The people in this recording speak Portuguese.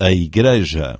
a igreja.